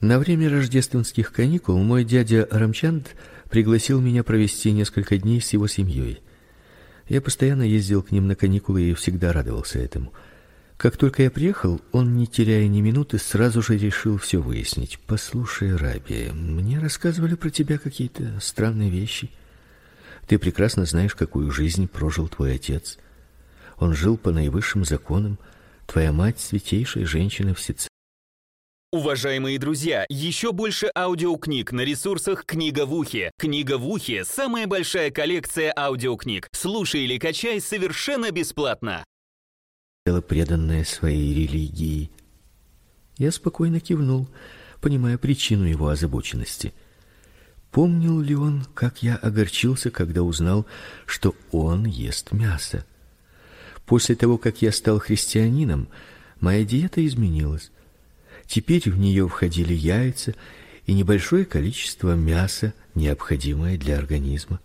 На время рождественских каникул мой дядя Рамчанд пригласил меня провести несколько дней с его семьей. Я постоянно ездил к ним на каникулы и всегда радовался этому. Как только я приехал, он, не теряя ни минуты, сразу же решил все выяснить. Послушай, Раби, мне рассказывали про тебя какие-то странные вещи. Ты прекрасно знаешь, какую жизнь прожил твой отец. Он жил по наивысшим законам. Твоя мать святейшая женщина в. Уважаемые друзья, еще больше аудиокниг на ресурсах «Книга в ухе». «Книга в ухе» — самая большая коллекция аудиокниг. Слушай или качай совершенно бесплатно преданная своей религии. Я спокойно кивнул, понимая причину его озабоченности. Помнил ли он, как я огорчился, когда узнал, что он ест мясо? После того, как я стал христианином, моя диета изменилась. Теперь в нее входили яйца и небольшое количество мяса, необходимое для организма.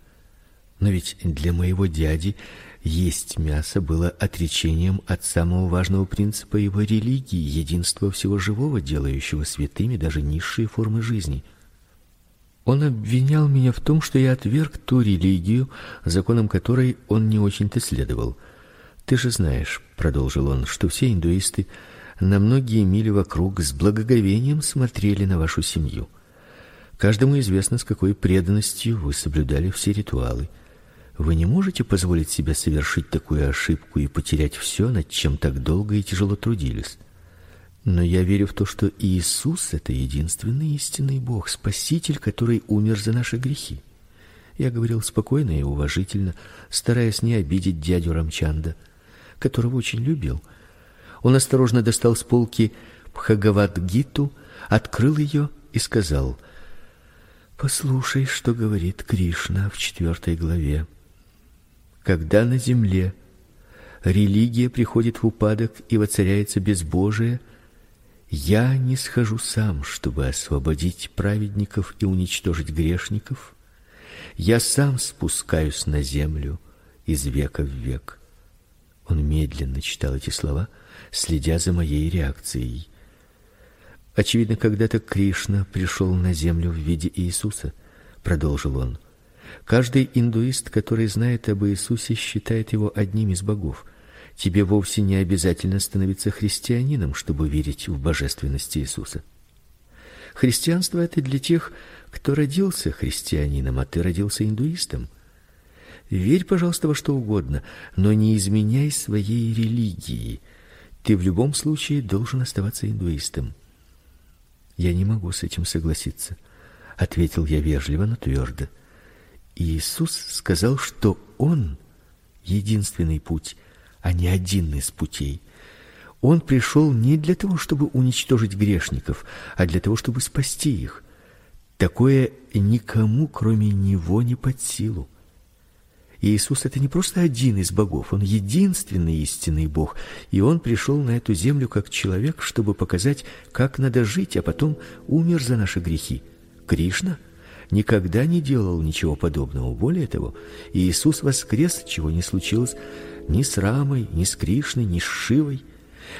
Но ведь для моего дяди есть мясо было отречением от самого важного принципа его религии единства всего живого, делающего святыми даже низшие формы жизни. Он обвинял меня в том, что я отверг ту религию, законам которой он не очень-то следовал. Ты же знаешь, продолжил он, что все индуисты на многие мили вокруг с благоговением смотрели на вашу семью. Каждому известно, с какой преданностью вы соблюдали все ритуалы. Вы не можете позволить себе совершить такую ошибку и потерять все, над чем так долго и тяжело трудились. Но я верю в то, что Иисус это единственный истинный Бог, Спаситель, который умер за наши грехи. Я говорил спокойно и уважительно, стараясь не обидеть дядю Рамчанда, которого очень любил. Он осторожно достал с полки Бхагавад-гиту, открыл ее и сказал: "Послушай, что говорит Кришна в четвертой главе когда на земле религия приходит в упадок и воцаряется безбожие, я не схожу сам, чтобы освободить праведников и уничтожить грешников. Я сам спускаюсь на землю из века в век. Он медленно читал эти слова, следя за моей реакцией. Очевидно, когда-то Кришна пришел на землю в виде Иисуса, продолжил он. Каждый индуист, который знает об Иисусе, считает его одним из богов. Тебе вовсе не обязательно становиться христианином, чтобы верить в божественность Иисуса. Христианство это для тех, кто родился христианином, а ты родился индуистом. Верь, пожалуйста, во что угодно, но не изменяй своей религии. Ты в любом случае должен оставаться индуистом. Я не могу с этим согласиться, ответил я вежливо, но твердо. Иисус сказал, что он единственный путь, а не один из путей. Он пришел не для того, чтобы уничтожить грешников, а для того, чтобы спасти их. Такое никому, кроме него, не под силу. Иисус это не просто один из богов, он единственный истинный Бог, и он пришел на эту землю как человек, чтобы показать, как надо жить, а потом умер за наши грехи. Кришна никогда не делал ничего подобного. Более того, Иисус воскрес, чего не случилось ни с Рамой, ни с Кришной, ни с Шивой.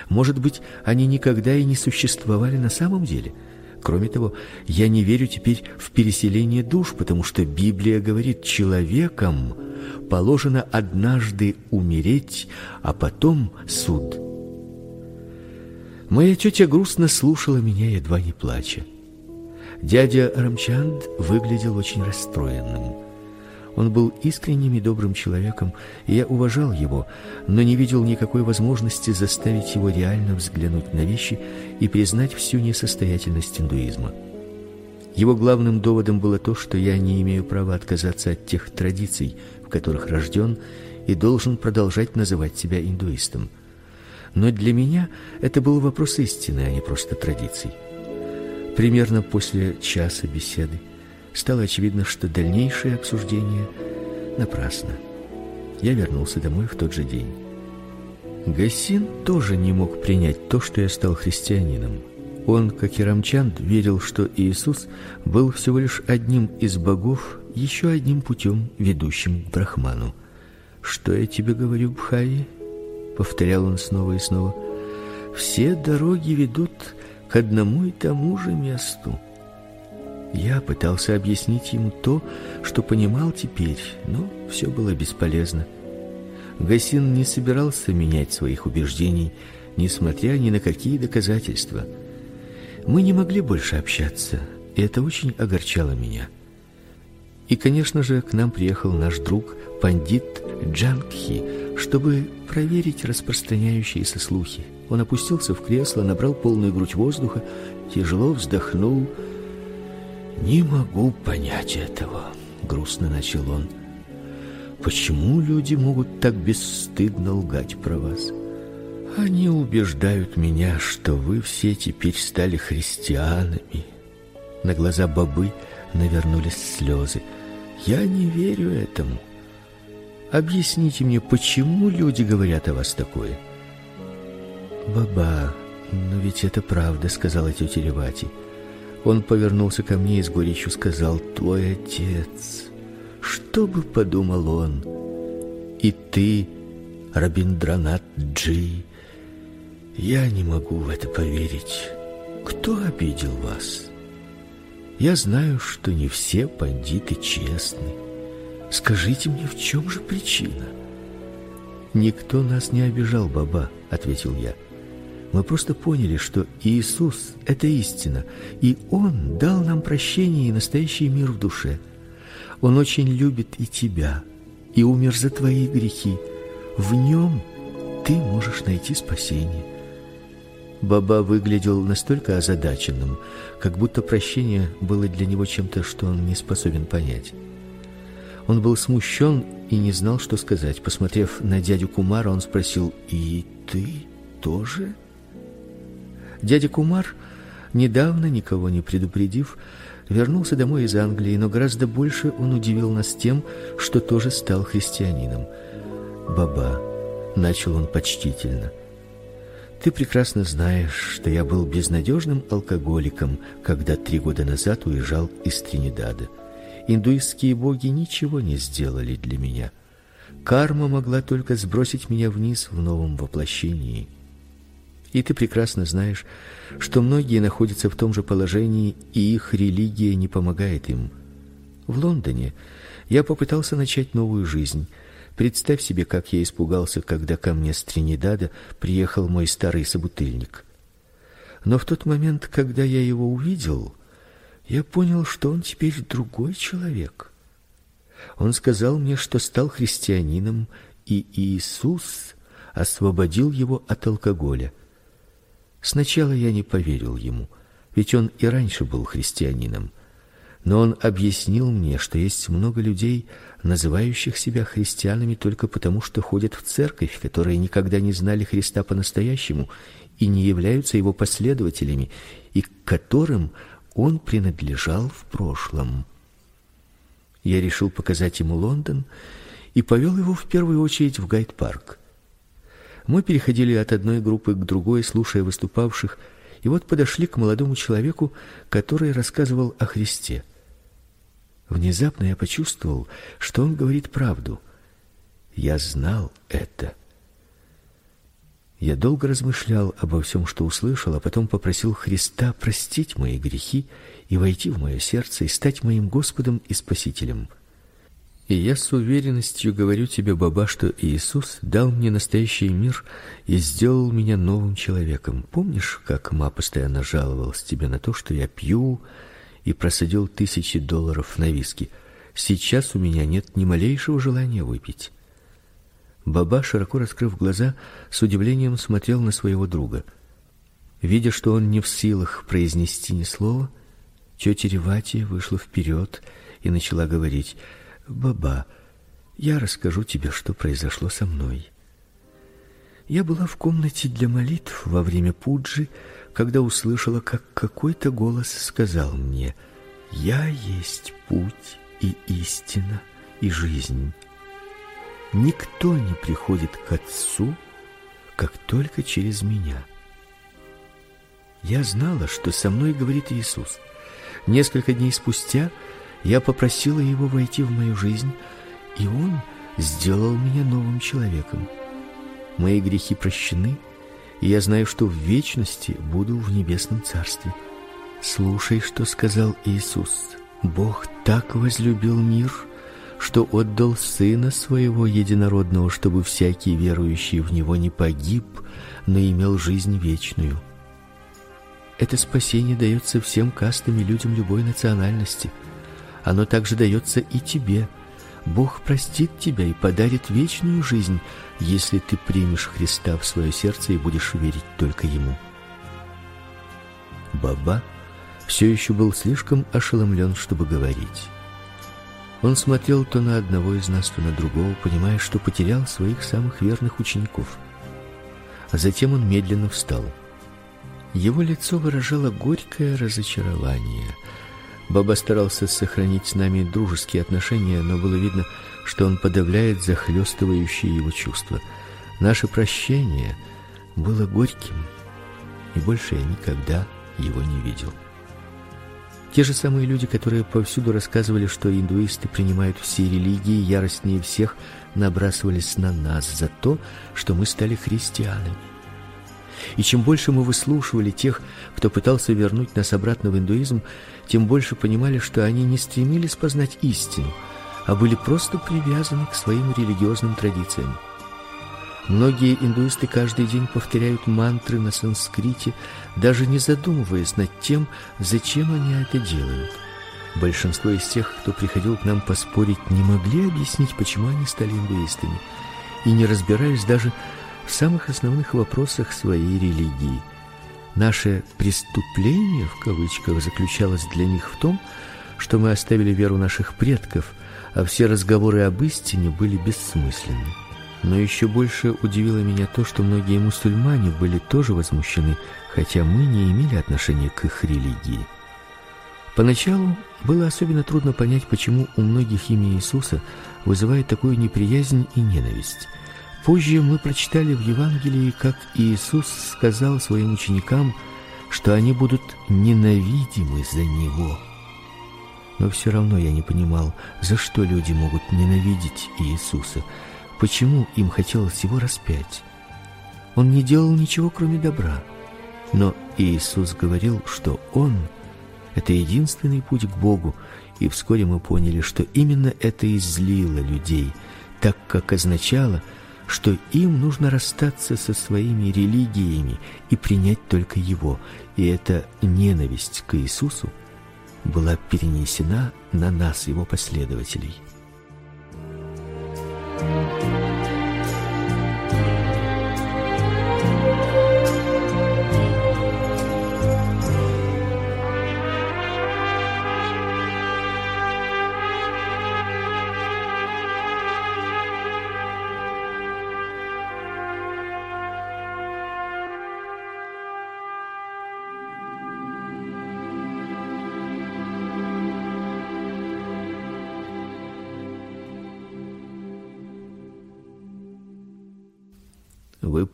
Может быть, они никогда и не существовали на самом деле. Кроме того, я не верю теперь в переселение душ, потому что Библия говорит, человекам положено однажды умереть, а потом суд. Моя тетя грустно слушала меня, едва не плача. Дядя Рамчанд выглядел очень расстроенным. Он был искренним и добрым человеком, и я уважал его, но не видел никакой возможности заставить его реально взглянуть на вещи и признать всю несостоятельность индуизма. Его главным доводом было то, что я не имею права отказаться от тех традиций, в которых рожден, и должен продолжать называть себя индуистом. Но для меня это был вопрос истины, а не просто традиций. Примерно после часа беседы стало очевидно, что дальнейшее обсуждение напрасно. Я вернулся домой в тот же день. Гасин тоже не мог принять то, что я стал христианином. Он, как и Рамчанд, верил, что Иисус был всего лишь одним из богов, еще одним путем, ведущим к Брахману. Что я тебе говорю, Бхаи? повторял он снова и снова. Все дороги ведут к одному и тому же месту. Я пытался объяснить ему то, что понимал теперь, но все было бесполезно. Гасин не собирался менять своих убеждений, несмотря ни на какие доказательства. Мы не могли больше общаться, и это очень огорчало меня. И, конечно же, к нам приехал наш друг пандит Джангхи, чтобы проверить распространяющиеся слухи. Он опустился в кресло, набрал полную грудь воздуха, тяжело вздохнул. "Не могу понять этого", грустно начал он. "Почему люди могут так бесстыдно лгать про вас?" Они убеждают меня, что вы все теперь стали христианами. На глаза бабы навернулись слезы. Я не верю этому. Объясните мне, почему люди говорят о вас такое? Баба, но ведь это правда, сказала тетя Левати. Он повернулся ко мне и с горечью сказал: "Твой отец. Что бы подумал он? И ты, Рабиндранат Джи, я не могу в это поверить. Кто обидел вас? Я знаю, что не все бандиты честны. Скажите мне, в чем же причина? Никто нас не обижал, баба, ответил я. Мы просто поняли, что Иисус это истина, и он дал нам прощение и настоящий мир в душе. Он очень любит и тебя, и умер за твои грехи. В нем ты можешь найти спасение. Баба выглядел настолько озадаченным, как будто прощение было для него чем-то, что он не способен понять. Он был смущен и не знал, что сказать. Посмотрев на дядю Кумара, он спросил: "И ты тоже?" Дядя Кумар, недавно никого не предупредив, вернулся домой из Англии, но гораздо больше он удивил нас тем, что тоже стал христианином. "Баба", начал он почтительно. Ты прекрасно знаешь, что я был безнадежным алкоголиком, когда три года назад уезжал из Тринидада. Индуистские боги ничего не сделали для меня. Карма могла только сбросить меня вниз в новом воплощении. И ты прекрасно знаешь, что многие находятся в том же положении, и их религия не помогает им. В Лондоне я попытался начать новую жизнь. Представь себе, как я испугался, когда ко мне с Тринидада приехал мой старый собутыльник. Но в тот момент, когда я его увидел, я понял, что он теперь другой человек. Он сказал мне, что стал христианином, и Иисус освободил его от алкоголя. Сначала я не поверил ему, ведь он и раньше был христианином. Но он объяснил мне, что есть много людей, называющих себя христианами только потому, что ходят в церковь, которые никогда не знали Христа по-настоящему и не являются его последователями, и к которым он принадлежал в прошлом. Я решил показать ему Лондон и повел его в первую очередь в Гайд-парк. Мы переходили от одной группы к другой, слушая выступавших, и вот подошли к молодому человеку, который рассказывал о Христе. Внезапно я почувствовал, что он говорит правду. Я знал это. Я долго размышлял обо всем, что услышал, а потом попросил Христа простить мои грехи и войти в мое сердце и стать моим Господом и Спасителем. И я с уверенностью говорю тебе, баба, что Иисус дал мне настоящий мир и сделал меня новым человеком. Помнишь, как ма постоянно жаловалась тебе на то, что я пью, и просадил тысячи долларов на виски. Сейчас у меня нет ни малейшего желания выпить. Баба, широко раскрыв глаза, с удивлением смотрел на своего друга. Видя, что он не в силах произнести ни слова, тетя Ревати вышла вперед и начала говорить: "Баба, я расскажу тебе, что произошло со мной. Я была в комнате для молитв во время пуджи, когда услышала, как какой-то голос сказал мне: "Я есть путь и истина и жизнь. Никто не приходит к Отцу, как только через меня". Я знала, что со мной говорит Иисус. Несколько дней спустя я попросила его войти в мою жизнь, и он сделал меня новым человеком. Мои грехи прощены, и я знаю, что в вечности буду в небесном царстве. Слушай, что сказал Иисус. Бог так возлюбил мир, что отдал сына своего единородного, чтобы всякий верующий в него не погиб, но имел жизнь вечную. Это спасение дается всем кастам людям любой национальности. Оно также дается и тебе. Бог простит тебя и подарит вечную жизнь, если ты примешь Христа в свое сердце и будешь верить только ему. Баба все еще был слишком ошеломлен, чтобы говорить. Он смотрел то на одного из нас, то на другого, понимая, что потерял своих самых верных учеников. А затем он медленно встал. Его лицо выражало горькое разочарование. Баба старался сохранить с нами дружеские отношения, но было видно, что он подавляет захлестывающие его чувства. Наше прощение было горьким, и больше я никогда его не видел. Те же самые люди, которые повсюду рассказывали, что индуисты принимают все религии яростнее всех, набрасывались на нас за то, что мы стали христианами. И чем больше мы выслушивали тех, кто пытался вернуть нас обратно в индуизм, тем больше понимали, что они не стремились познать истину, а были просто привязаны к своим религиозным традициям. Многие индуисты каждый день повторяют мантры на санскрите, даже не задумываясь над тем, зачем они это делают. Большинство из тех, кто приходил к нам поспорить, не могли объяснить, почему они стали индуистами, и не разбирались даже в самых основных вопросах своей религии. Наше преступление в кавычках заключалось для них в том, что мы оставили веру наших предков, а все разговоры об истине были бессмысленны. Но еще больше удивило меня то, что многие мусульмане были тоже возмущены, хотя мы не имели отношения к их религии. Поначалу было особенно трудно понять, почему у многих имя Иисуса вызывает такую неприязнь и ненависть. Позже мы прочитали в Евангелии, как Иисус сказал своим ученикам, что они будут ненавидимы за него. Но все равно я не понимал, за что люди могут ненавидеть Иисуса. Почему им хотелось его распять? Он не делал ничего, кроме добра. Но Иисус говорил, что он это единственный путь к Богу, и вскоре мы поняли, что именно это и злило людей, так как означало, что им нужно расстаться со своими религиями и принять только его. И эта ненависть к Иисусу была перенесена на нас, его последователей. Вы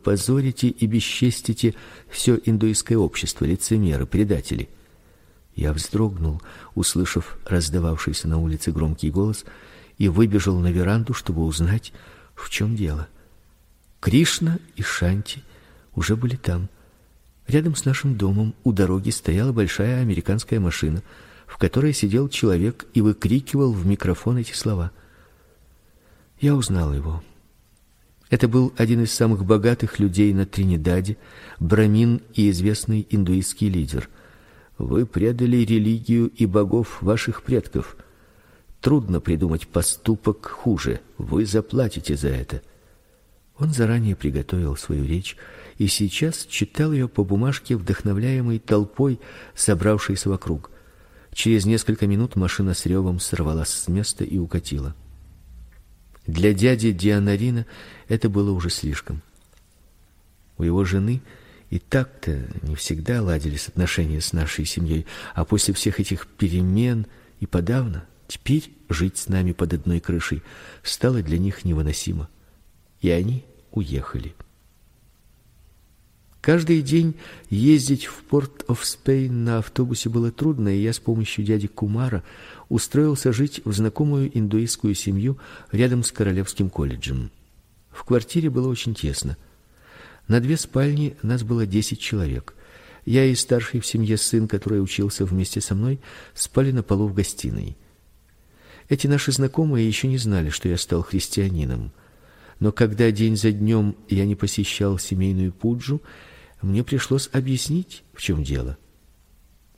позорите и бесчестите все индуистское общество, лицемеры, предатели. Я вздрогнул, услышав раздававшийся на улице громкий голос, и выбежал на веранду, чтобы узнать, в чем дело. Кришна и Шанти уже были там. Рядом с нашим домом у дороги стояла большая американская машина, в которой сидел человек и выкрикивал в микрофон эти слова. Я узнал его. Это был один из самых богатых людей на Тринидаде, брамин и известный индуистский лидер. Вы предали религию и богов ваших предков. Трудно придумать поступок хуже. Вы заплатите за это. Он заранее приготовил свою речь и сейчас читал ее по бумажке, вдохновляемой толпой, собравшейся вокруг. Через несколько минут машина с ревом сорвалась с места и укатила. Для дяди Дианарина это было уже слишком. У его жены и так-то не всегда ладились отношения с нашей семьей, а после всех этих перемен и подавно теперь жить с нами под одной крышей стало для них невыносимо. И они уехали. Каждый день ездить в порт оф Спейн на автобусе было трудно, и я с помощью дяди Кумара устроился жить в знакомую индуистскую семью рядом с Королевским колледжем. В квартире было очень тесно. На две спальни нас было десять человек. Я и старший в семье сын, который учился вместе со мной, спали на полу в гостиной. Эти наши знакомые еще не знали, что я стал христианином. Но когда день за днем я не посещал семейную пуджу, мне пришлось объяснить, в чем дело.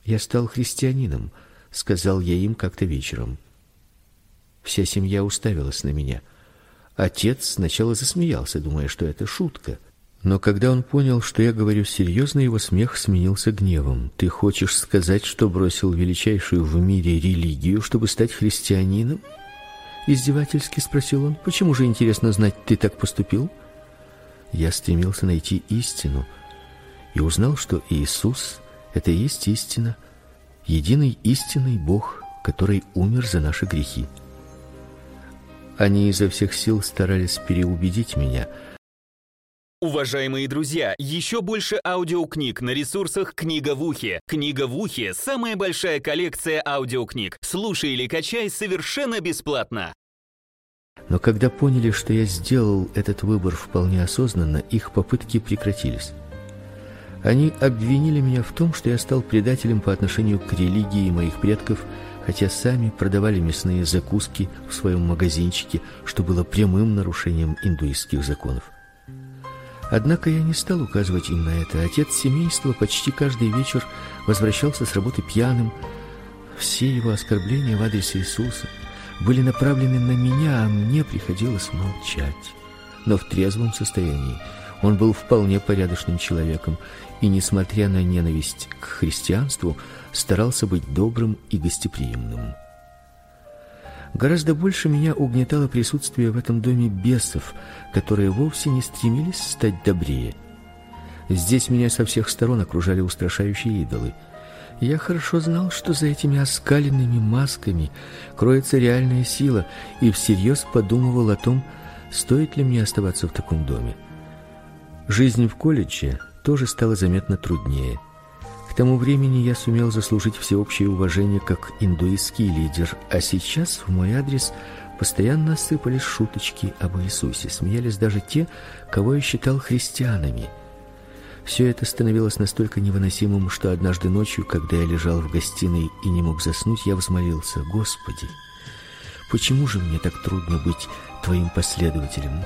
Я стал христианином, сказал я им как-то вечером. Вся семья уставилась на меня. Отец сначала засмеялся, думая, что это шутка. Но когда он понял, что я говорю серьезно, его смех сменился гневом. Ты хочешь сказать, что бросил величайшую в мире религию, чтобы стать христианином? издевательски спросил он. Почему же интересно знать, ты так поступил? Я стремился найти истину и узнал, что Иисус это и есть истина, единый истинный Бог, который умер за наши грехи. Они изо всех сил старались переубедить меня. Уважаемые друзья, еще больше аудиокниг на ресурсах Книга в ухе. Книга в ухе самая большая коллекция аудиокниг. Слушай или качай совершенно бесплатно. Но когда поняли, что я сделал этот выбор вполне осознанно, их попытки прекратились. Они обвинили меня в том, что я стал предателем по отношению к религии моих предков хотя сами продавали мясные закуски в своем магазинчике, что было прямым нарушением индуистских законов. Однако я не стал указывать им на это. Отец семейства почти каждый вечер возвращался с работы пьяным. Все его оскорбления в адрес Иисуса были направлены на меня, а мне приходилось молчать. Но в трезвом состоянии он был вполне порядочным человеком и, несмотря на ненависть к христианству, старался быть добрым и гостеприимным. Гораздо больше меня угнетало присутствие в этом доме бесов, которые вовсе не стремились стать добрее. Здесь меня со всех сторон окружали устрашающие идолы. Я хорошо знал, что за этими оскаленными масками кроется реальная сила, и всерьез подумывал о том, стоит ли мне оставаться в таком доме. Жизнь в колледже тоже стала заметно труднее. К тому времени я сумел заслужить всеобщее уважение как индуистский лидер, а сейчас в мой адрес постоянно сыпались шуточки об Иисусе, смеялись даже те, кого я считал христианами. Все это становилось настолько невыносимым, что однажды ночью, когда я лежал в гостиной и не мог заснуть, я взмолился: "Господи, почему же мне так трудно быть твоим последователем?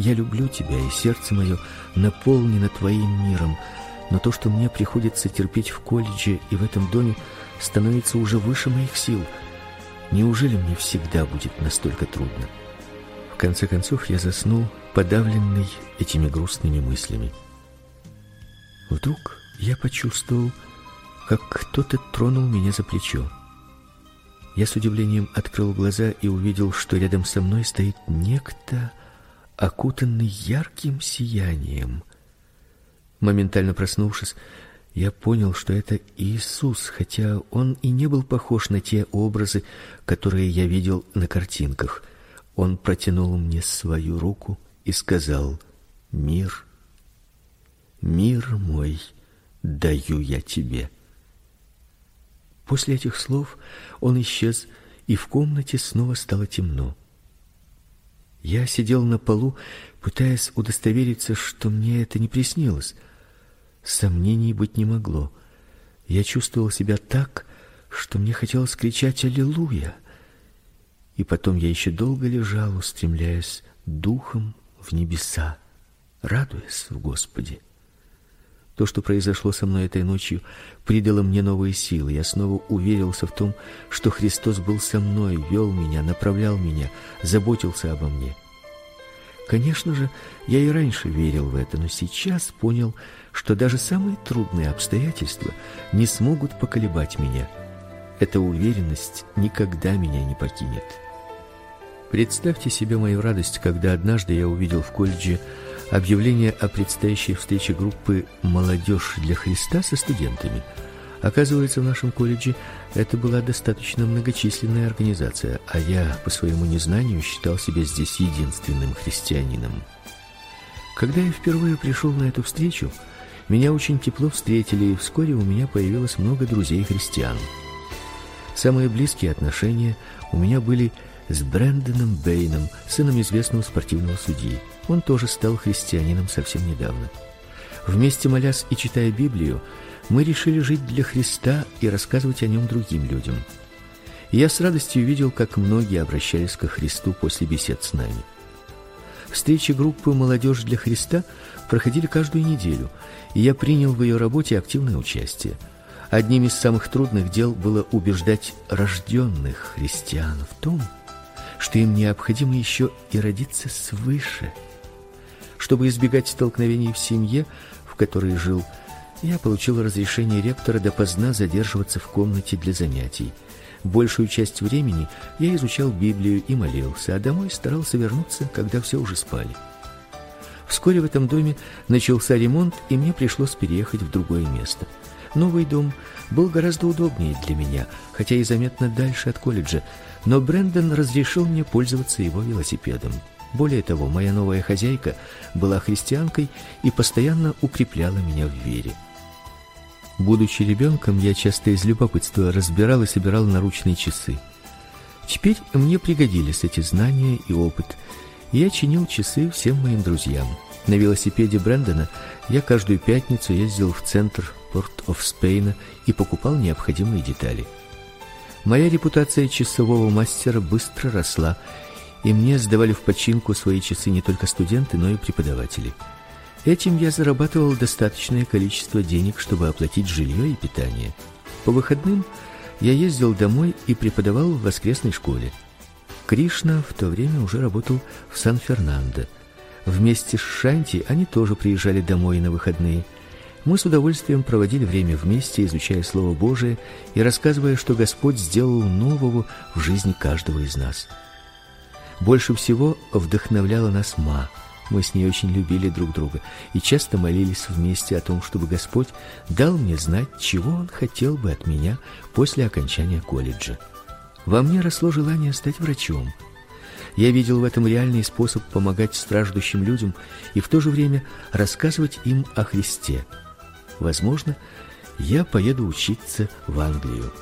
Я люблю тебя, и сердце мое наполнено твоим миром" но то, что мне приходится терпеть в колледже и в этом доме, становится уже выше моих сил. Неужели мне всегда будет настолько трудно? В конце концов я заснул, подавленный этими грустными мыслями. Вдруг я почувствовал, как кто-то тронул меня за плечо. Я с удивлением открыл глаза и увидел, что рядом со мной стоит некто, окутанный ярким сиянием. Моментально проснувшись, я понял, что это Иисус, хотя он и не был похож на те образы, которые я видел на картинках. Он протянул мне свою руку и сказал: "Мир, мир мой даю я тебе". После этих слов он исчез, и в комнате снова стало темно. Я сидел на полу, пытаясь удостовериться, что мне это не приснилось. Сомнений быть не могло. Я чувствовал себя так, что мне хотелось кричать аллилуйя. И потом я еще долго лежал, устремляясь духом в небеса, радуясь в Господе. То, что произошло со мной этой ночью, придало мне новые силы. Я снова уверился в том, что Христос был со мной, вел меня, направлял меня, заботился обо мне. Конечно же, я и раньше верил в это, но сейчас понял, что даже самые трудные обстоятельства не смогут поколебать меня. Эта уверенность никогда меня не покинет. Представьте себе мою радость, когда однажды я увидел в колледже объявление о предстоящей встрече группы Молодежь для Христа со студентами – Оказывается, в нашем колледже это была достаточно многочисленная организация, а я по своему незнанию считал себя здесь единственным христианином. Когда я впервые пришел на эту встречу, меня очень тепло встретили, и вскоре у меня появилось много друзей-христиан. Самые близкие отношения у меня были с Брэндоном Бэйном, сыном известного спортивного судьи. Он тоже стал христианином совсем недавно. Вместе молясь и читая Библию, мы решили жить для Христа и рассказывать о нем другим людям. Я с радостью видел, как многие обращались ко Христу после бесед с нами. Встречи группы Молодежь для Христа проходили каждую неделю, и я принял в ее работе активное участие. Одним из самых трудных дел было убеждать рожденных христиан в том, что им необходимо еще и родиться свыше. Чтобы избегать столкновений в семье, в которой жил, я получил разрешение ректора допоздна задерживаться в комнате для занятий. Большую часть времени я изучал Библию и молился, а домой старался вернуться, когда все уже спали. Вскоре в этом доме начался ремонт, и мне пришлось переехать в другое место. Новый дом был гораздо удобнее для меня, хотя и заметно дальше от колледжа, но Брэндон разрешил мне пользоваться его велосипедом. Более того, моя новая хозяйка была христианкой и постоянно укрепляла меня в вере. Будучи ребенком, я часто из любопытства разбирал и собирал наручные часы. Теперь мне пригодились эти знания и опыт. Я чинил часы всем моим друзьям. На велосипеде Брэндона я каждую пятницу ездил в центр Порт-оф-Спейна и покупал необходимые детали. Моя репутация часового мастера быстро росла, и мне сдавали в починку свои часы не только студенты, но и преподаватели. Этим я зарабатывал достаточное количество денег, чтобы оплатить жилье и питание. По выходным я ездил домой и преподавал в воскресной школе. Кришна в то время уже работал в Сан-Фернандо. Вместе с Шанти они тоже приезжали домой на выходные. Мы с удовольствием проводили время вместе, изучая слово Божие и рассказывая, что Господь сделал нового в жизни каждого из нас. Больше всего вдохновляла нас Ма. Мы с ней очень любили друг друга и часто молились вместе о том, чтобы Господь дал мне знать, чего он хотел бы от меня после окончания колледжа. Во мне росло желание стать врачом. Я видел в этом реальный способ помогать страждущим людям и в то же время рассказывать им о Христе. Возможно, я поеду учиться в Англию.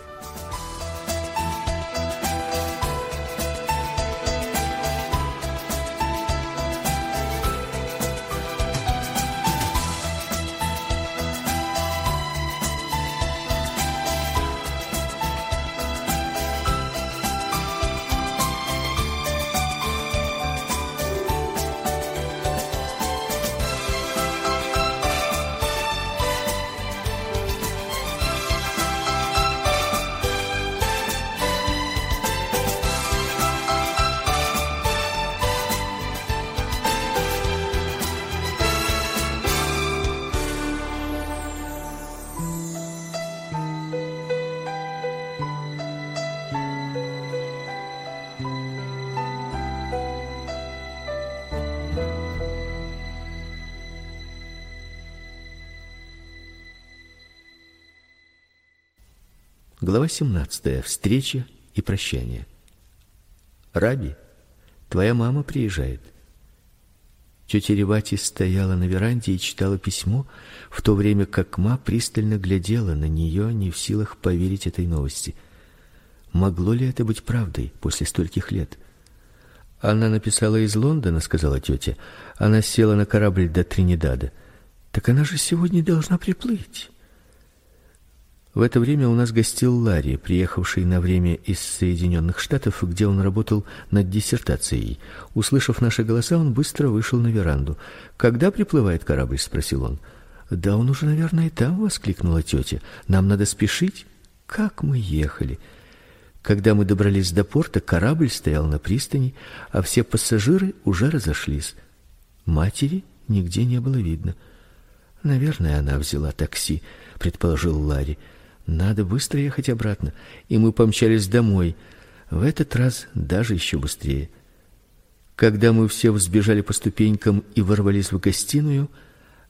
Глава 17. Встреча и прощание. Раби, твоя мама приезжает. Тетя Ревати стояла на веранде и читала письмо, в то время как Ма пристально глядела на нее, не в силах поверить этой новости. Могло ли это быть правдой после стольких лет? Она написала из Лондона, сказала тетя. Она села на корабль до Тринидада. Так она же сегодня должна приплыть. В это время у нас гостил Ларри, приехавший на время из Соединенных Штатов, где он работал над диссертацией. Услышав наши голоса, он быстро вышел на веранду. "Когда приплывает корабль?" спросил он. "Да он уже, наверное, там", воскликнула тетя. "Нам надо спешить". Как мы ехали. Когда мы добрались до порта, корабль стоял на пристани, а все пассажиры уже разошлись. Матери нигде не было видно. Наверное, она взяла такси, предположил Ларри. Надо быстро ехать обратно, и мы помчались домой. В этот раз даже еще быстрее. Когда мы все взбежали по ступенькам и ворвались в гостиную,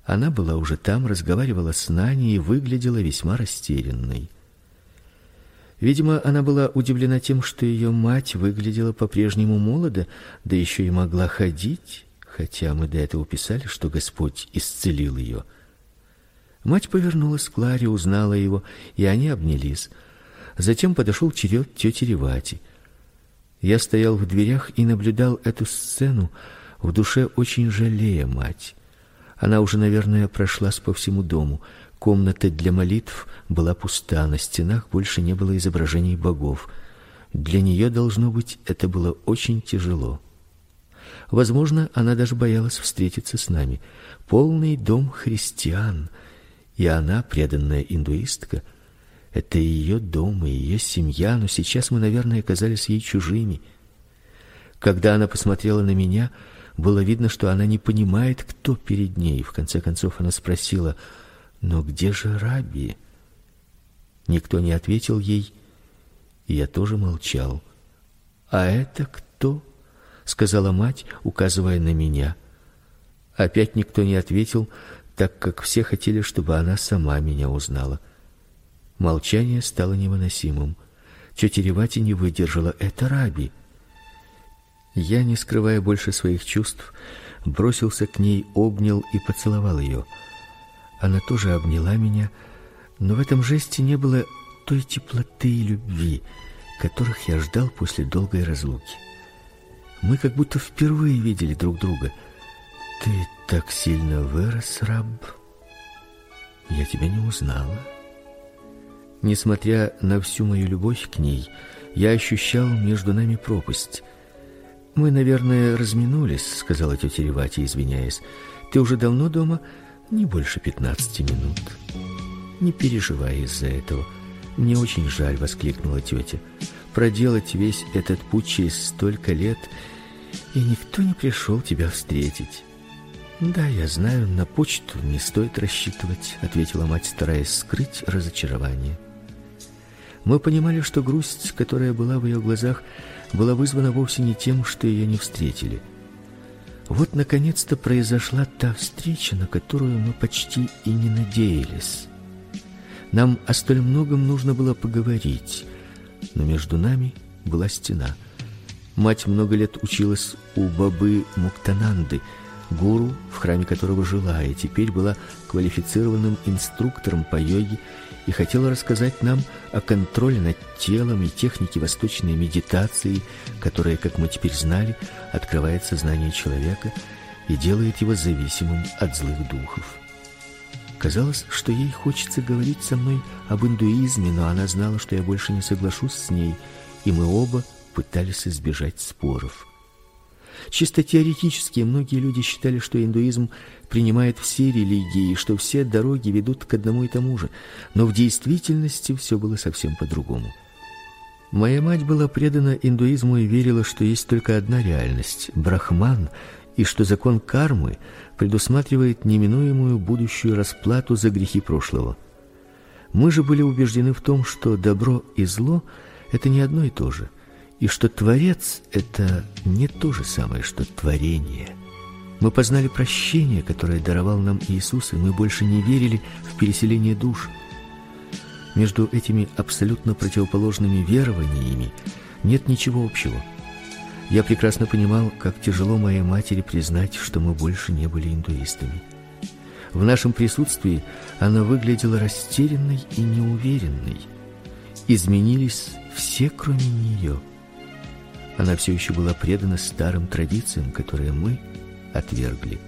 она была уже там, разговаривала с Наней и выглядела весьма растерянной. Видимо, она была удивлена тем, что ее мать выглядела по-прежнему молодо, да еще и могла ходить, хотя мы до этого писали, что Господь исцелил ее. Мать повернулась к Кларе, узнала его, и они обнялись. Затем подошел черед тети Ревати. Я стоял в дверях и наблюдал эту сцену, в душе очень жалея мать. Она уже, наверное, прошлась по всему дому. Комната для молитв была пуста, на стенах больше не было изображений богов. Для нее должно быть это было очень тяжело. Возможно, она даже боялась встретиться с нами. Полный дом христиан, и она преданная индуистка. Это ее дом и ее семья, но сейчас мы, наверное, оказались ей чужими. Когда она посмотрела на меня, было видно, что она не понимает, кто перед ней. В конце концов она спросила: "Но где же Раби?" Никто не ответил ей, и я тоже молчал. "А это кто?" сказала мать, указывая на меня. Опять никто не ответил, так как все хотели, чтобы она сама меня узнала. Молчание стало невыносимым. Тетя Ревати не выдержала: "Это Раби". Я, не скрывая больше своих чувств, бросился к ней, обнял и поцеловал ее. Она тоже обняла меня, но в этом жесте не было той теплоты и любви, которых я ждал после долгой разлуки. Мы как будто впервые видели друг друга. Ты так сильно вырос, раб. Я тебя не узнала. Несмотря на всю мою любовь к ней, я ощущал между нами пропасть. Мы, наверное, разминулись, сказала тетя Ревати, извиняясь. Ты уже давно дома? Не больше пятнадцати минут. Не переживай из-за этого. Мне очень жаль, воскликнула тетя проделать весь этот путь через столько лет, и никто не пришел тебя встретить. Да, я знаю, на почту не стоит рассчитывать, ответила мать, стараясь скрыть разочарование. Мы понимали, что грусть, которая была в ее глазах, была вызвана вовсе не тем, что ее не встретили. Вот наконец-то произошла та встреча, на которую мы почти и не надеялись. Нам о столь многом нужно было поговорить но между нами была стена. Мать много лет училась у бабы Муктананды, гуру, в храме которого жила, и теперь была квалифицированным инструктором по йоге и хотела рассказать нам о контроле над телом и технике восточной медитации, которая, как мы теперь знали, открывает сознание человека и делает его зависимым от злых духов. Казалось, что ей хочется говорить со мной об индуизме, но она знала, что я больше не соглашусь с ней, и мы оба пытались избежать споров. Чисто теоретически многие люди считали, что индуизм принимает все религии и что все дороги ведут к одному и тому же, но в действительности все было совсем по-другому. Моя мать была предана индуизму и верила, что есть только одна реальность брахман, и что закон кармы предусматривает неминуемую будущую расплату за грехи прошлого. Мы же были убеждены в том, что добро и зло это не одно и то же, и что творец это не то же самое, что творение. Мы познали прощение, которое даровал нам Иисус, и мы больше не верили в переселение душ. Между этими абсолютно противоположными верованиями нет ничего общего. Я прекрасно понимал, как тяжело моей матери признать, что мы больше не были индуистами. В нашем присутствии она выглядела растерянной и неуверенной. Изменились все, кроме нее. Она все еще была предана старым традициям, которые мы отвергли.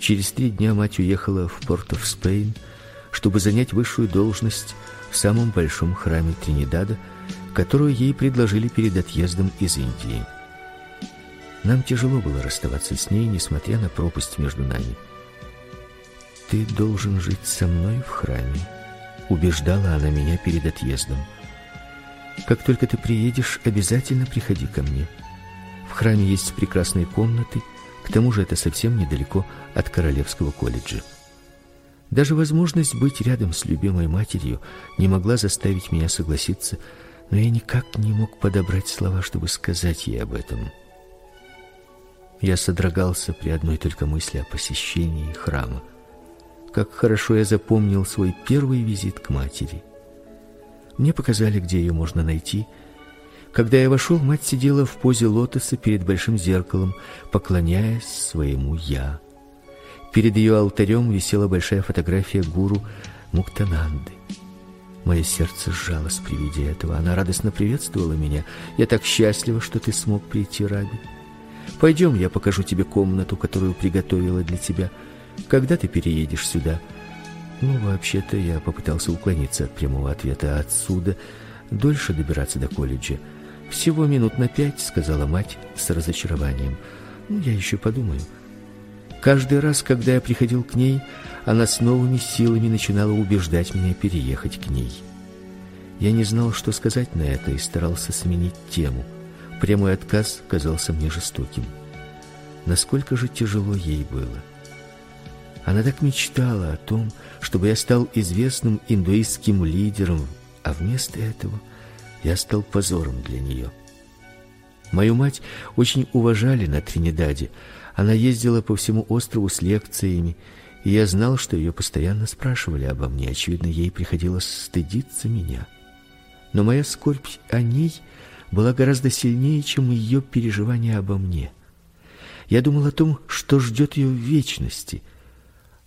Через три дня мать уехала в Порт-оф-Спейн, чтобы занять высшую должность в самом большом храме Тринидада – которую ей предложили перед отъездом из Индии. Нам тяжело было расставаться с ней, несмотря на пропасть между нами. Ты должен жить со мной в храме, убеждала она меня перед отъездом. Как только ты приедешь, обязательно приходи ко мне. В храме есть прекрасные комнаты, к тому же это совсем недалеко от Королевского колледжа. Даже возможность быть рядом с любимой матерью не могла заставить меня согласиться но я никак не мог подобрать слова, чтобы сказать ей об этом. Я содрогался при одной только мысли о посещении храма. Как хорошо я запомнил свой первый визит к матери. Мне показали, где ее можно найти. Когда я вошел, мать сидела в позе лотоса перед большим зеркалом, поклоняясь своему я. Перед ее алтарем висела большая фотография гуру Муктананды. Мое сердце сжалось при виде этого. Она радостно приветствовала меня. Я так счастлива, что ты смог прийти, Раби. Пойдем, я покажу тебе комнату, которую приготовила для тебя. Когда ты переедешь сюда? Ну, вообще-то я попытался уклониться от прямого ответа отсюда, дольше добираться до колледжа. Всего минут на пять, сказала мать с разочарованием. Ну, я еще подумаю. Каждый раз, когда я приходил к ней, она с новыми силами начинала убеждать меня переехать к ней. Я не знал, что сказать на это и старался сменить тему. Прямой отказ казался мне жестоким. Насколько же тяжело ей было. Она так мечтала о том, чтобы я стал известным индуистским лидером, а вместо этого я стал позором для нее. Мою мать очень уважали на Тринидаде. Она ездила по всему острову с лекциями, и я знал, что ее постоянно спрашивали обо мне. Очевидно, ей приходилось стыдиться меня. Но моя скорбь о ней была гораздо сильнее, чем ее переживания обо мне. Я думал о том, что ждет ее в вечности.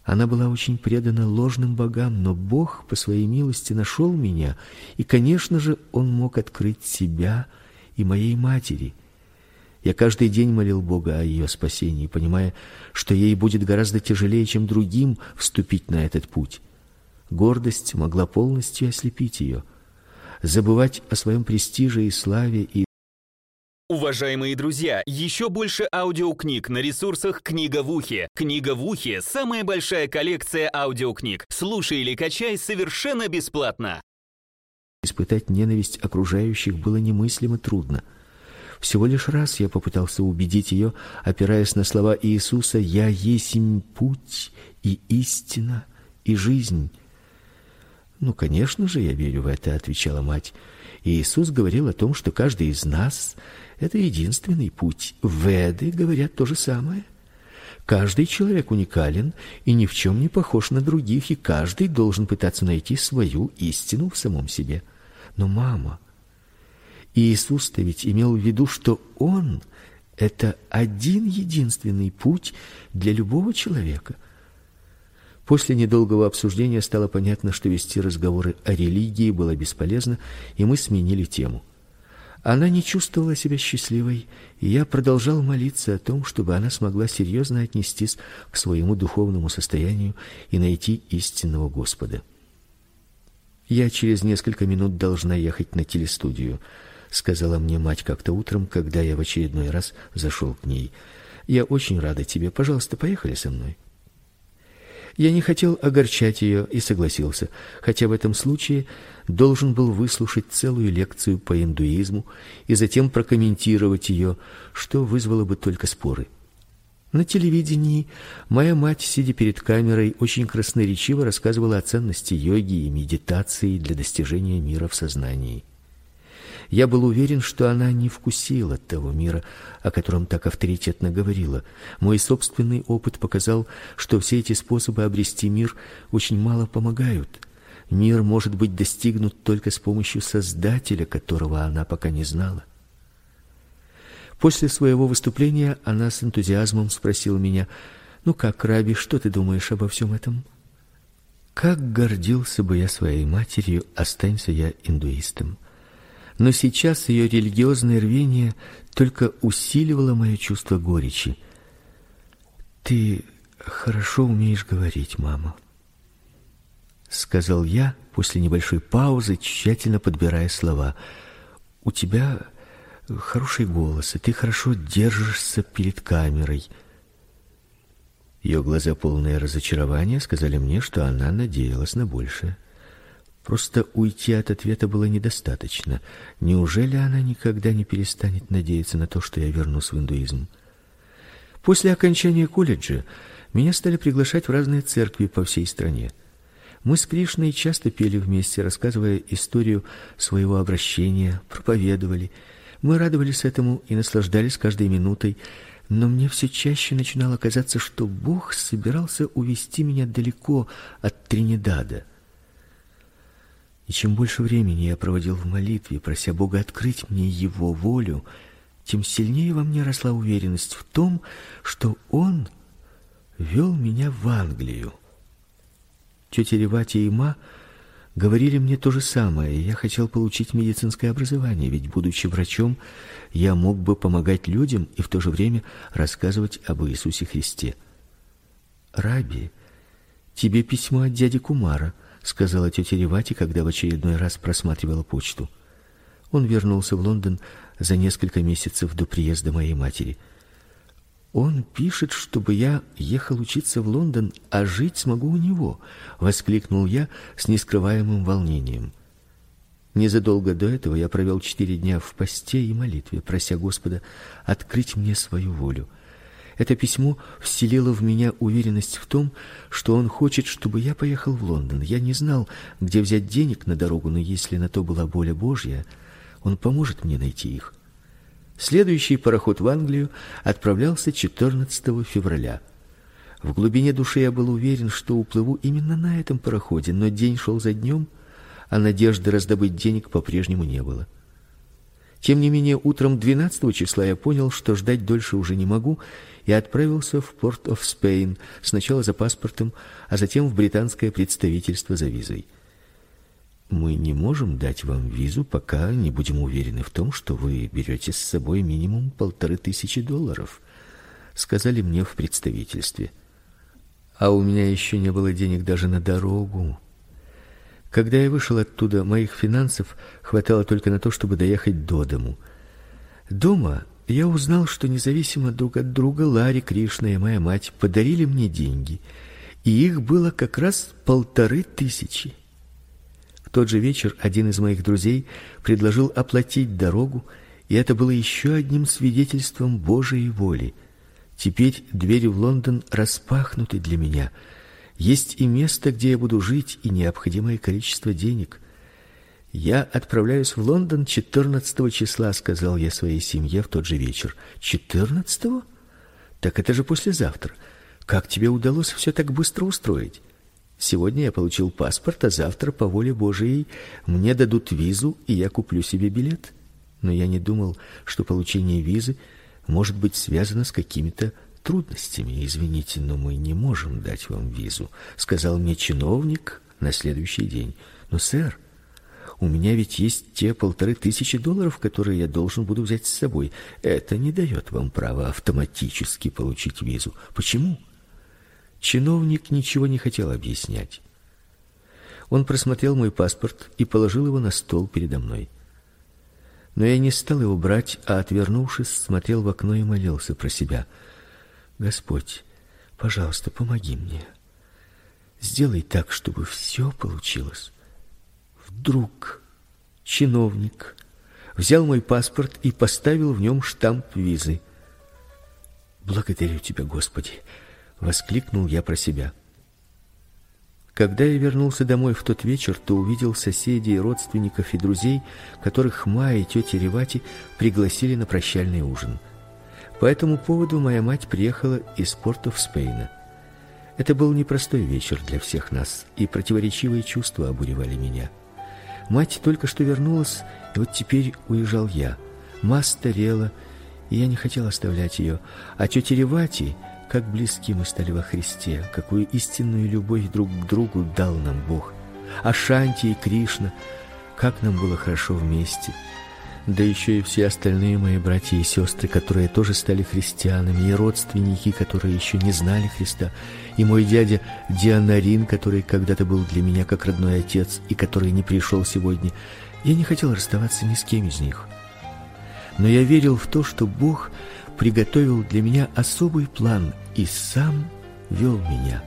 Она была очень предана ложным богам, но Бог по своей милости нашел меня, и, конечно же, он мог открыть себя и моей матери. Я каждый день молил Бога о ее спасении, понимая, что ей будет гораздо тяжелее, чем другим, вступить на этот путь. Гордость могла полностью ослепить ее забывать о своем престиже и славе и Уважаемые друзья, еще больше аудиокниг на ресурсах «Книга в ухе». «Книга в ухе» — самая большая коллекция аудиокниг. Слушай или качай совершенно бесплатно. Испытать ненависть окружающих было немыслимо трудно. Всего лишь раз я попытался убедить ее, опираясь на слова Иисуса «Я есмь путь и истина и жизнь». Ну, конечно же, я верю в это, отвечала мать. И Иисус говорил о том, что каждый из нас это единственный путь. Веды говорят то же самое. Каждый человек уникален и ни в чем не похож на других, и каждый должен пытаться найти свою истину в самом себе. Но мама, Иисус-то ведь имел в виду, что он это один единственный путь для любого человека – После недолгого обсуждения стало понятно, что вести разговоры о религии было бесполезно, и мы сменили тему. Она не чувствовала себя счастливой, и я продолжал молиться о том, чтобы она смогла серьезно отнестись к своему духовному состоянию и найти истинного Господа. Я через несколько минут должна ехать на телестудию, сказала мне мать как-то утром, когда я в очередной раз зашел к ней. Я очень рада тебе. Пожалуйста, поехали со мной. Я не хотел огорчать ее и согласился, хотя в этом случае должен был выслушать целую лекцию по индуизму и затем прокомментировать ее, что вызвало бы только споры. На телевидении моя мать, сидя перед камерой, очень красноречиво рассказывала о ценности йоги и медитации для достижения мира в сознании. Я был уверен, что она не вкусила того мира, о котором так авторитетно говорила. Мой собственный опыт показал, что все эти способы обрести мир очень мало помогают. Мир может быть достигнут только с помощью Создателя, которого она пока не знала. После своего выступления она с энтузиазмом спросила меня: "Ну как, Раби, что ты думаешь обо всем этом?" Как гордился бы я своей матерью, останься я индуистом но сейчас ее религиозное рвение только усиливало мое чувство горечи. Ты хорошо умеешь говорить, мама, сказал я после небольшой паузы, тщательно подбирая слова. У тебя хороший голос, и ты хорошо держишься перед камерой. Ее глаза полные разочарования сказали мне, что она надеялась на большее. Просто уйти от ответа было недостаточно. Неужели она никогда не перестанет надеяться на то, что я вернусь в индуизм? После окончания колледжа меня стали приглашать в разные церкви по всей стране. Мы с Кришной часто пели вместе, рассказывая историю своего обращения, проповедовали. Мы радовались этому и наслаждались каждой минутой, но мне все чаще начинало казаться, что Бог собирался увести меня далеко от Тринидада. И чем больше времени я проводил в молитве, прося Бога открыть мне его волю, тем сильнее во мне росла уверенность в том, что он вел меня в Англию. Тетя Ревати и Ма говорили мне то же самое. Я хотел получить медицинское образование, ведь будучи врачом, я мог бы помогать людям и в то же время рассказывать об Иисусе Христе. Раби, тебе письмо от дяди Кумара, сказала тетя Ревати, когда в очередной раз просматривала почту. Он вернулся в Лондон за несколько месяцев до приезда моей матери. Он пишет, чтобы я ехал учиться в Лондон, а жить смогу у него, воскликнул я с нескрываемым волнением. Незадолго до этого я провел четыре дня в посте и молитве, прося Господа открыть мне свою волю. Это письмо вселило в меня уверенность в том, что он хочет, чтобы я поехал в Лондон. Я не знал, где взять денег на дорогу, но если на то была воля Божья, он поможет мне найти их. Следующий пароход в Англию отправлялся 14 февраля. В глубине души я был уверен, что уплыву именно на этом пароходе, но день шел за днем, а надежды раздобыть денег по-прежнему не было. Тем не менее, утром 12 числа я понял, что ждать дольше уже не могу, и отправился в Порт оф Спейн, сначала за паспортом, а затем в британское представительство за визой. Мы не можем дать вам визу, пока не будем уверены в том, что вы берете с собой минимум полторы тысячи долларов, сказали мне в представительстве. А у меня еще не было денег даже на дорогу. Когда я вышел оттуда, моих финансов хватало только на то, чтобы доехать до дому. Дома я узнал, что независимо друг от друга Ларри Кришна и моя мать подарили мне деньги, и их было как раз полторы тысячи. В тот же вечер один из моих друзей предложил оплатить дорогу, и это было еще одним свидетельством Божией воли. Теперь двери в Лондон распахнуты для меня. Есть и место, где я буду жить, и необходимое количество денег. Я отправляюсь в Лондон 14 числа, сказал я своей семье в тот же вечер. 14? Так это же послезавтра. Как тебе удалось все так быстро устроить? Сегодня я получил паспорт, а завтра по воле Божией мне дадут визу, и я куплю себе билет. Но я не думал, что получение визы может быть связано с какими-то трудностями. Извините, но мы не можем дать вам визу, сказал мне чиновник на следующий день. Но, сэр, у меня ведь есть те полторы тысячи долларов, которые я должен буду взять с собой. Это не дает вам права автоматически получить визу. Почему? Чиновник ничего не хотел объяснять. Он просмотрел мой паспорт и положил его на стол передо мной. Но я не стал его брать, а отвернувшись, смотрел в окно и молился про себя. Господь, пожалуйста, помоги мне. Сделай так, чтобы все получилось. Вдруг чиновник взял мой паспорт и поставил в нем штамп визы. Благодарю тебя, Господи воскликнул я про себя. Когда я вернулся домой в тот вечер, то увидел соседей, родственников и друзей, которых Ма и тетя Ревати пригласили на прощальный ужин. По этому поводу моя мать приехала из портов Спейна. Это был непростой вечер для всех нас, и противоречивые чувства обуревали меня. Мать только что вернулась, и вот теперь уезжал я. Ма старела, и я не хотел оставлять ее, а тетя Ревати как близки мы стали во Христе, какую истинную любовь друг к другу дал нам Бог. А Шанти и Кришна, как нам было хорошо вместе. Да еще и все остальные мои братья и сестры, которые тоже стали христианами, и родственники, которые еще не знали Христа, и мой дядя Дианарин, который когда-то был для меня как родной отец и который не пришел сегодня. Я не хотел расставаться ни с кем из них. Но я верил в то, что Бог приготовил для меня особый план и сам вел меня.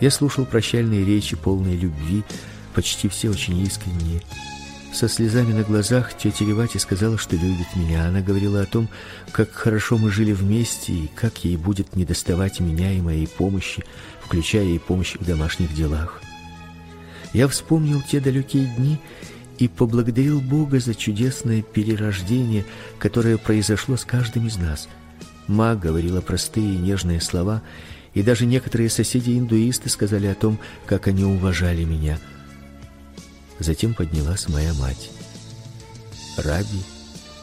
Я слушал прощальные речи, полные любви, почти все очень искренние. Со слезами на глазах тетя Ревати сказала, что любит меня. Она говорила о том, как хорошо мы жили вместе и как ей будет недоставать меня и моей помощи, включая и помощь в домашних делах. Я вспомнил те далекие дни и поблагодарил Бога за чудесное перерождение, которое произошло с каждым из нас. Ма говорила простые и нежные слова, и даже некоторые соседи-индуисты сказали о том, как они уважали меня. Затем поднялась моя мать. «Раби,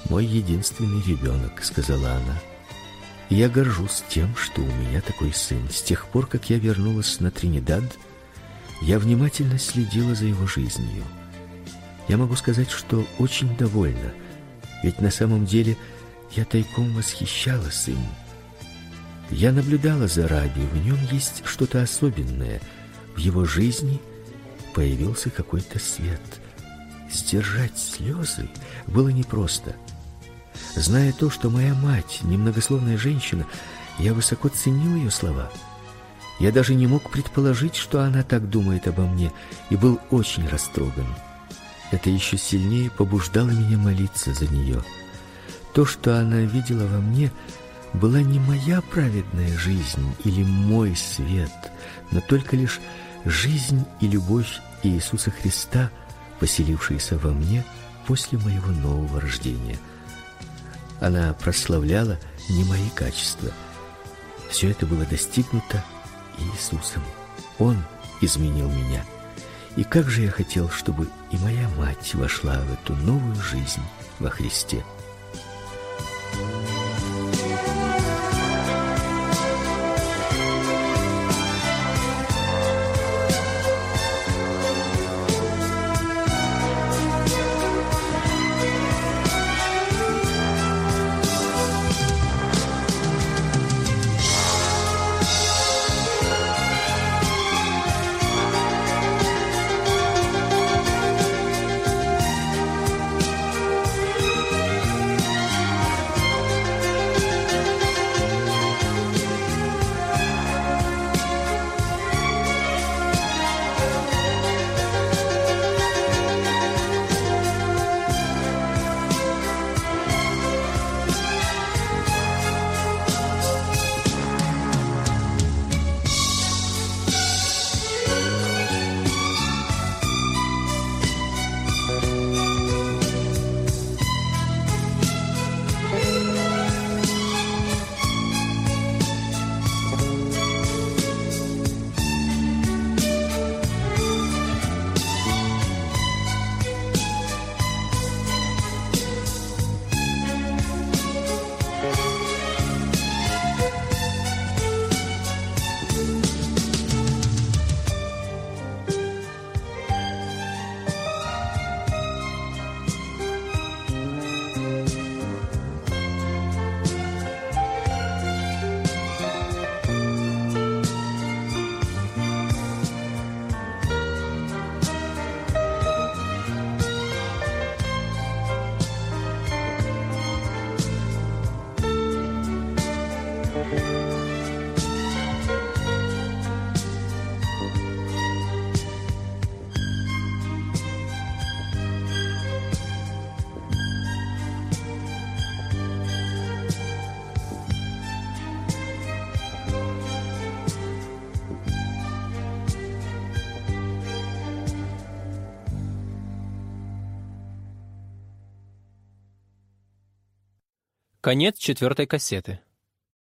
мой единственный ребенок», — сказала она. «Я горжусь тем, что у меня такой сын. С тех пор, как я вернулась на Тринидад, Я внимательно следила за его жизнью. Я могу сказать, что очень довольна, ведь на самом деле я тайком восхищалась им. Я наблюдала за Раби, в нем есть что-то особенное. В его жизни появился какой-то свет. Сдержать слезы было непросто. Зная то, что моя мать немногословная женщина, я высоко ценил ее слова. Я даже не мог предположить, что она так думает обо мне, и был очень растроган. Это еще сильнее побуждало меня молиться за нее. То, что она видела во мне, была не моя праведная жизнь или мой свет, но только лишь жизнь и любовь Иисуса Христа, поселившиеся во мне после моего нового рождения. Она прославляла не мои качества. Все это было достигнуто Иисусом. Он изменил меня. И как же я хотел, чтобы и моя мать вошла в эту новую жизнь во Христе. Конец четвертой кассеты.